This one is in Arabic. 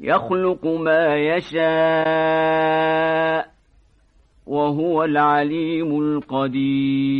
يخلق ما يشاء وهو العليم القدير.